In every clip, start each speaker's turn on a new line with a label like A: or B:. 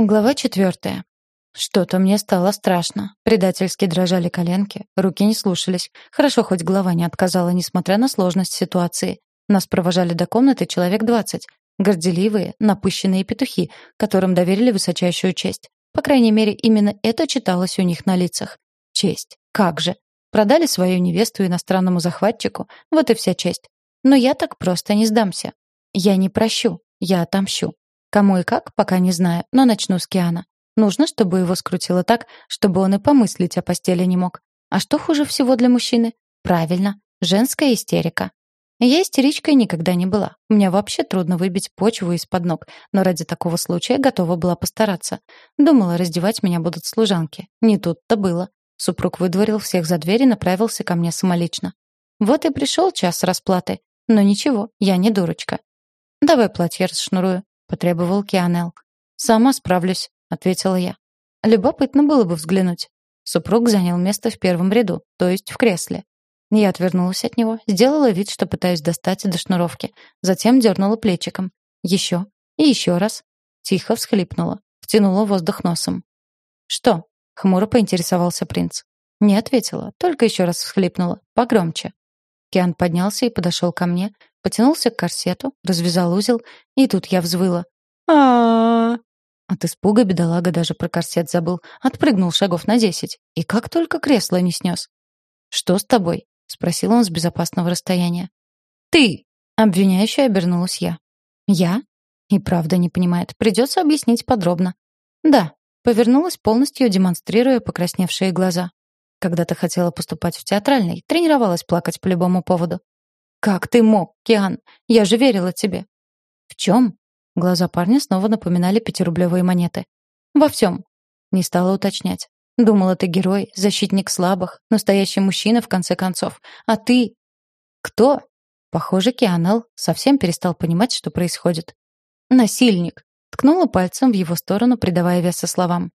A: Глава четвертая. Что-то мне стало страшно. Предательски дрожали коленки, руки не слушались. Хорошо, хоть голова не отказала, несмотря на сложность ситуации. Нас провожали до комнаты человек двадцать. Горделивые, напыщенные петухи, которым доверили высочайшую честь. По крайней мере, именно это читалось у них на лицах. Честь. Как же. Продали свою невесту иностранному захватчику. Вот и вся честь. Но я так просто не сдамся. Я не прощу. Я отомщу. Кому и как, пока не знаю, но начну с Киана. Нужно, чтобы его скрутило так, чтобы он и помыслить о постели не мог. А что хуже всего для мужчины? Правильно, женская истерика. Я истеричкой никогда не была. Мне вообще трудно выбить почву из-под ног, но ради такого случая готова была постараться. Думала, раздевать меня будут служанки. Не тут-то было. Супруг выдворил всех за дверь и направился ко мне самолично. Вот и пришел час расплаты. Но ничего, я не дурочка. Давай платье расшнурую потребовал Кианел. «Сама справлюсь», — ответила я. Любопытно было бы взглянуть. Супруг занял место в первом ряду, то есть в кресле. Я отвернулась от него, сделала вид, что пытаюсь достать до шнуровки, затем дернула плечиком. Еще и еще раз. Тихо всхлипнула, втянула воздух носом. «Что?» — хмуро поинтересовался принц. Не ответила, только еще раз всхлипнула, погромче. Киан поднялся и подошел ко мне, потянулся к корсету, развязал узел, и тут я взвыла. а От испуга бедолага даже про корсет забыл, отпрыгнул шагов на десять, и как только кресло не снес. «Что с тобой?» — спросил он с безопасного расстояния. «Ты!» — обвиняюще обернулась я. «Я?» И правда не понимает. Придется объяснить подробно. «Да», — повернулась полностью, демонстрируя покрасневшие глаза. Когда-то хотела поступать в театральный, тренировалась плакать по любому поводу. «Как ты мог, Киан? Я же верила тебе». «В чем?» Глаза парня снова напоминали пятирублевые монеты. «Во всем». Не стала уточнять. Думала, ты герой, защитник слабых, настоящий мужчина, в конце концов. А ты... Кто? Похоже, Кианел совсем перестал понимать, что происходит. Насильник. Ткнула пальцем в его сторону, придавая веса словам.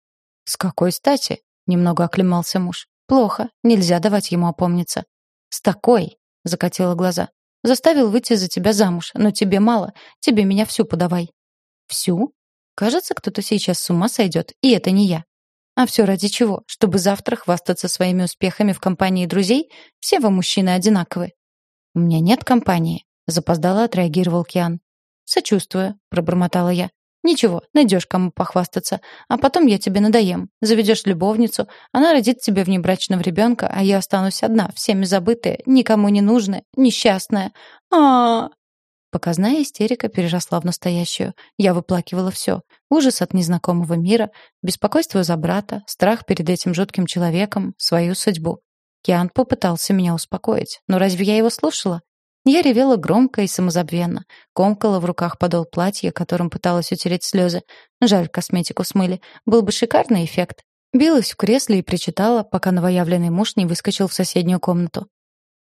A: «С какой стати?» — немного оклемался муж. Плохо, нельзя давать ему опомниться. С такой, закатила глаза. Заставил выйти за тебя замуж, но тебе мало. Тебе меня всю подавай. Всю? Кажется, кто-то сейчас с ума сойдет, и это не я. А все ради чего? Чтобы завтра хвастаться своими успехами в компании друзей? Все вы мужчины одинаковы. У меня нет компании, запоздало отреагировал Киан. Сочувствую, пробормотала я. Ничего, найдешь кому похвастаться. А потом я тебе надоем. Заведешь любовницу, она родит тебе внебрачного ребенка, а я останусь одна, всеми забытая, никому не нужная, несчастная. а Показная истерика переросла в настоящую. Я выплакивала все. Ужас от незнакомого мира, беспокойство за брата, страх перед этим жутким человеком, свою судьбу. Киан попытался меня успокоить. Но разве я его слушала? Я ревела громко и самозабвенно, комкала в руках подол платья, которым пыталась утереть слезы. Жаль, косметику смыли. Был бы шикарный эффект. Билась в кресле и причитала, пока новоявленный муж не выскочил в соседнюю комнату.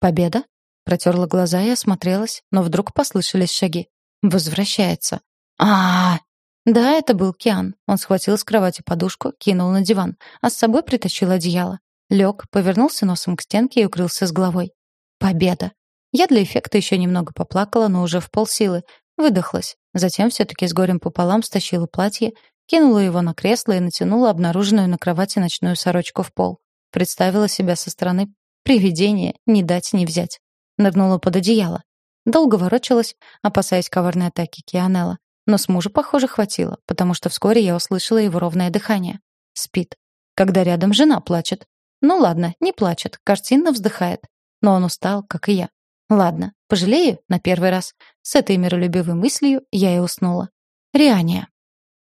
A: «Победа?» Протерла глаза и осмотрелась, но вдруг послышались шаги. «Возвращается». а, -а, Да, это был Киан. Он схватил с кровати подушку, кинул на диван, а с собой притащил одеяло. Лег, повернулся носом к стенке и укрылся с головой. «Победа!» Я для эффекта еще немного поплакала, но уже в полсилы. Выдохлась. Затем все-таки с горем пополам стащила платье, кинула его на кресло и натянула обнаруженную на кровати ночную сорочку в пол. Представила себя со стороны привидения, не дать не взять. Нырнула под одеяло. Долго ворочалась, опасаясь коварной атаки Кианелла. Но с мужа, похоже, хватило, потому что вскоре я услышала его ровное дыхание. Спит. Когда рядом жена плачет. Ну ладно, не плачет, картинно вздыхает. Но он устал, как и я. Ладно, пожалею на первый раз. С этой миролюбивой мыслью я и уснула. Риания.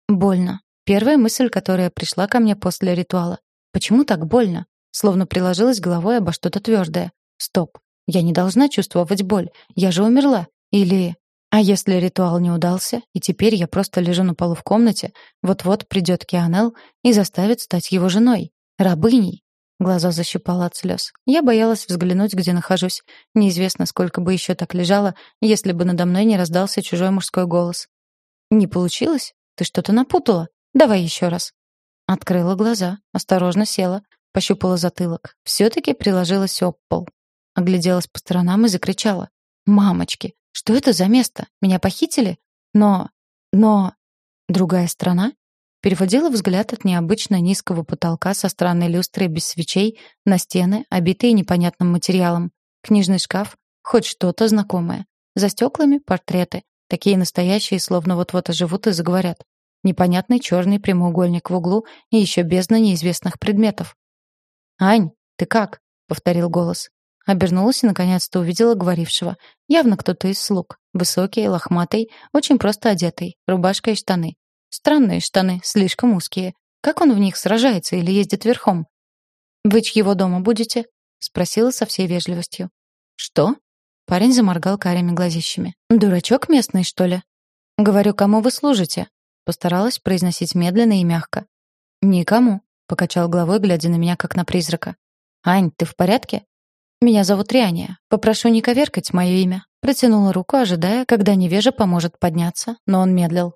A: Больно. Первая мысль, которая пришла ко мне после ритуала. Почему так больно? Словно приложилась головой обо что-то твердое. Стоп. Я не должна чувствовать боль. Я же умерла. Или... А если ритуал не удался, и теперь я просто лежу на полу в комнате, вот-вот придет Кианел и заставит стать его женой, рабыней, Глаза защипало от слез. Я боялась взглянуть, где нахожусь. Неизвестно, сколько бы еще так лежала, если бы надо мной не раздался чужой мужской голос. «Не получилось? Ты что-то напутала? Давай еще раз». Открыла глаза, осторожно села, пощупала затылок. Все-таки приложилась об пол. Огляделась по сторонам и закричала. «Мамочки, что это за место? Меня похитили? Но... но... Другая страна? Переводила взгляд от необычно низкого потолка со странной люстрой без свечей на стены, обитые непонятным материалом. Книжный шкаф, хоть что-то знакомое. За стеклами портреты, такие настоящие, словно вот-вот оживут и заговорят. Непонятный черный прямоугольник в углу и еще бездна неизвестных предметов. «Ань, ты как?» — повторил голос. Обернулась и наконец-то увидела говорившего. Явно кто-то из слуг. Высокий, лохматый, очень просто одетый, рубашка и штаны. Странные штаны, слишком узкие. Как он в них сражается или ездит верхом? «Вы чьего дома будете?» — спросила со всей вежливостью. «Что?» Парень заморгал карими глазищами. «Дурачок местный, что ли?» «Говорю, кому вы служите?» Постаралась произносить медленно и мягко. «Никому», — покачал головой, глядя на меня, как на призрака. «Ань, ты в порядке?» «Меня зовут Риания. Попрошу не коверкать мое имя». Протянула руку, ожидая, когда невежа поможет подняться, но он медлил.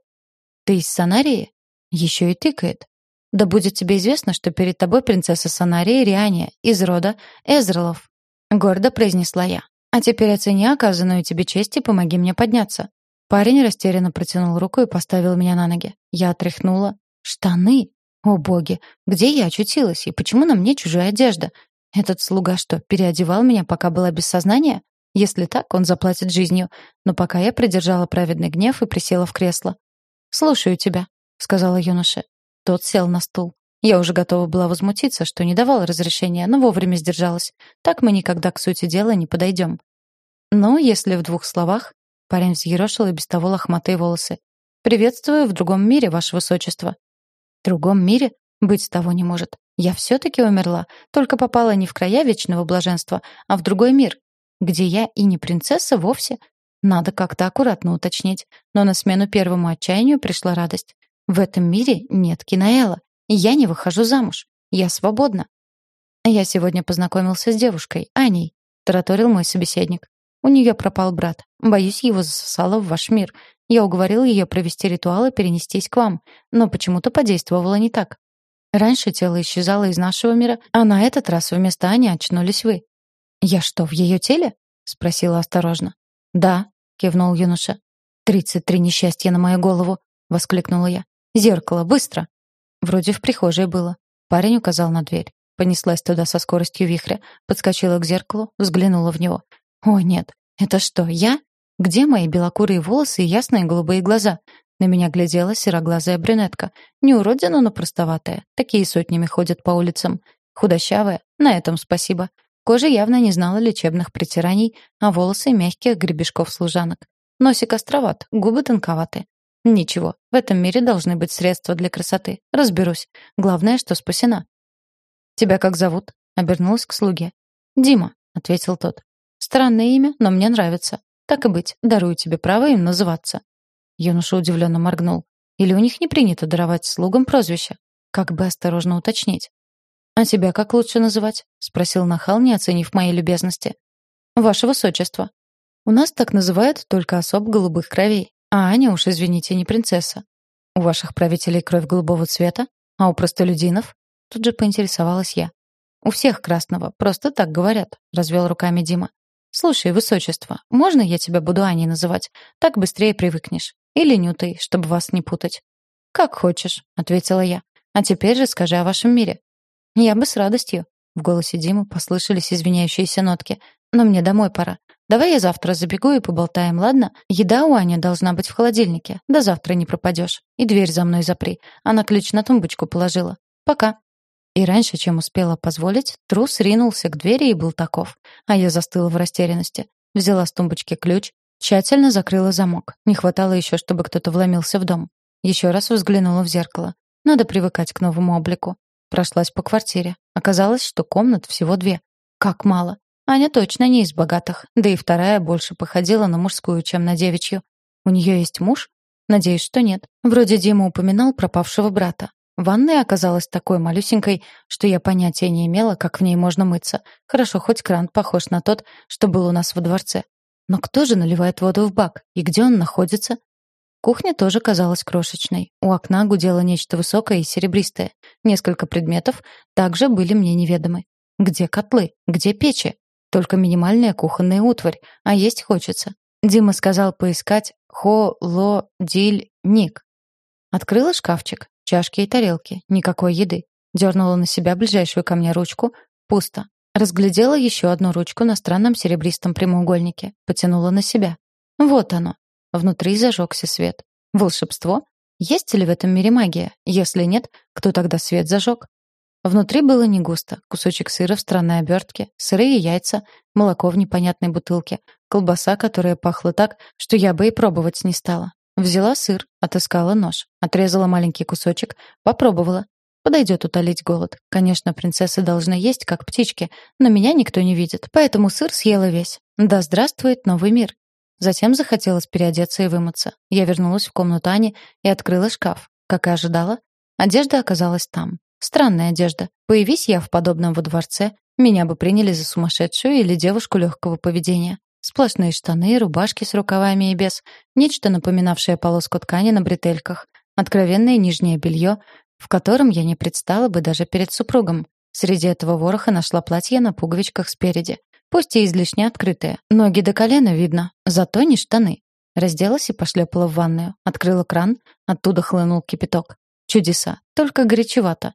A: «Ты из Санарии?» Еще и тыкает. «Да будет тебе известно, что перед тобой принцесса Санарии Риания из рода Эзрелов», — гордо произнесла я. «А теперь оцени оказанную тебе честь и помоги мне подняться». Парень растерянно протянул руку и поставил меня на ноги. Я отряхнула. «Штаны? О боги! Где я очутилась? И почему на мне чужая одежда? Этот слуга что, переодевал меня, пока была без сознания? Если так, он заплатит жизнью. Но пока я придержала праведный гнев и присела в кресло. «Слушаю тебя», — сказала юноша. Тот сел на стул. Я уже готова была возмутиться, что не давала разрешения, но вовремя сдержалась. Так мы никогда к сути дела не подойдем. Но если в двух словах, парень взъерошил и без того лохматые волосы. «Приветствую в другом мире, ваше высочество». «В другом мире? Быть того не может. Я все-таки умерла, только попала не в края вечного блаженства, а в другой мир, где я и не принцесса вовсе. Надо как-то аккуратно уточнить. Но на смену первому отчаянию пришла радость. В этом мире нет Кинаэла, я не выхожу замуж. Я свободна. Я сегодня познакомился с девушкой, Аней, тараторил мой собеседник. У нее пропал брат. Боюсь, его засосало в ваш мир. Я уговорил ее провести ритуал и перенестись к вам, но почему-то подействовало не так. Раньше тело исчезало из нашего мира, а на этот раз вместо Ани очнулись вы. «Я что, в ее теле?» — спросила осторожно. «Да», — кивнул юноша. «Тридцать три несчастья на мою голову!» — воскликнула я. «Зеркало, быстро!» Вроде в прихожей было. Парень указал на дверь. Понеслась туда со скоростью вихря, подскочила к зеркалу, взглянула в него. «О, нет, это что, я? Где мои белокурые волосы и ясные голубые глаза? На меня глядела сероглазая брюнетка. Не уродина, но простоватая. Такие сотнями ходят по улицам. Худощавая. На этом спасибо. Кожа явно не знала лечебных притираний, а волосы мягких гребешков служанок. Носик островат, губы тонковаты. Ничего, в этом мире должны быть средства для красоты. Разберусь. Главное, что спасена. «Тебя как зовут?» — обернулась к слуге. «Дима», — ответил тот. «Странное имя, но мне нравится. Так и быть, дарую тебе право им называться». Юноша удивленно моргнул. Или у них не принято даровать слугам прозвища? Как бы осторожно уточнить. «А тебя как лучше называть?» — спросил Нахал, не оценив моей любезности. «Ваше высочество». «У нас так называют только особ голубых кровей. А Аня уж, извините, не принцесса. У ваших правителей кровь голубого цвета? А у простолюдинов?» Тут же поинтересовалась я. «У всех красного, просто так говорят», — развел руками Дима. «Слушай, высочество, можно я тебя буду Аней называть? Так быстрее привыкнешь. Или Нютой, чтобы вас не путать». «Как хочешь», — ответила я. «А теперь же скажи о вашем мире». «Я бы с радостью». В голосе Димы послышались извиняющиеся нотки. «Но мне домой пора. Давай я завтра забегу и поболтаем, ладно? Еда у Ани должна быть в холодильнике. До завтра не пропадешь. И дверь за мной запри. Она ключ на тумбочку положила. Пока». И раньше, чем успела позволить, трус ринулся к двери и был таков. А я застыла в растерянности. Взяла с тумбочки ключ, Тщательно закрыла замок. Не хватало еще, чтобы кто-то вломился в дом. Еще раз взглянула в зеркало. Надо привыкать к новому облику. Прошлась по квартире. Оказалось, что комнат всего две. Как мало. Аня точно не из богатых. Да и вторая больше походила на мужскую, чем на девичью. У нее есть муж? Надеюсь, что нет. Вроде Дима упоминал пропавшего брата. Ванная оказалась такой малюсенькой, что я понятия не имела, как в ней можно мыться. Хорошо, хоть кран похож на тот, что был у нас во дворце. Но кто же наливает воду в бак? И где он находится? Кухня тоже казалась крошечной. У окна гудело нечто высокое и серебристое. Несколько предметов также были мне неведомы. Где котлы? Где печи? Только минимальная кухонная утварь, а есть хочется. Дима сказал поискать холодильник. Открыла шкафчик. Чашки и тарелки. Никакой еды. Дернула на себя ближайшую ко мне ручку. Пусто. Разглядела еще одну ручку на странном серебристом прямоугольнике. Потянула на себя. Вот оно. Внутри зажегся свет. Волшебство? Есть ли в этом мире магия? Если нет, кто тогда свет зажег? Внутри было не густо. Кусочек сыра в странной обертке, сырые яйца, молоко в непонятной бутылке, колбаса, которая пахла так, что я бы и пробовать не стала. Взяла сыр, отыскала нож, отрезала маленький кусочек, попробовала. Подойдет утолить голод. Конечно, принцессы должны есть, как птички, но меня никто не видит, поэтому сыр съела весь. Да здравствует новый мир. Затем захотелось переодеться и вымыться. Я вернулась в комнату Ани и открыла шкаф. Как и ожидала, одежда оказалась там. Странная одежда. Появись я в подобном во дворце, меня бы приняли за сумасшедшую или девушку легкого поведения. Сплошные штаны, рубашки с рукавами и без, нечто напоминавшее полоску ткани на бретельках, откровенное нижнее белье, в котором я не предстала бы даже перед супругом. Среди этого вороха нашла платье на пуговичках спереди. Пусть и излишне открытое, ноги до колена видно, зато не штаны. Разделась и пошлепала в ванную. Открыла кран, оттуда хлынул кипяток. Чудеса, только горячевато.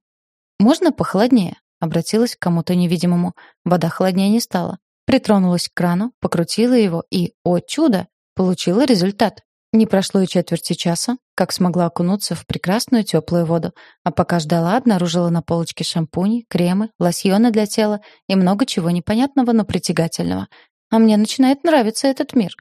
A: «Можно похолоднее?» — обратилась к кому-то невидимому. Вода холоднее не стала. Притронулась к крану, покрутила его и, о чудо, получила результат. Не прошло и четверти часа, как смогла окунуться в прекрасную теплую воду, а пока ждала, обнаружила на полочке шампуни, кремы, лосьоны для тела и много чего непонятного, но притягательного. А мне начинает нравиться этот мир.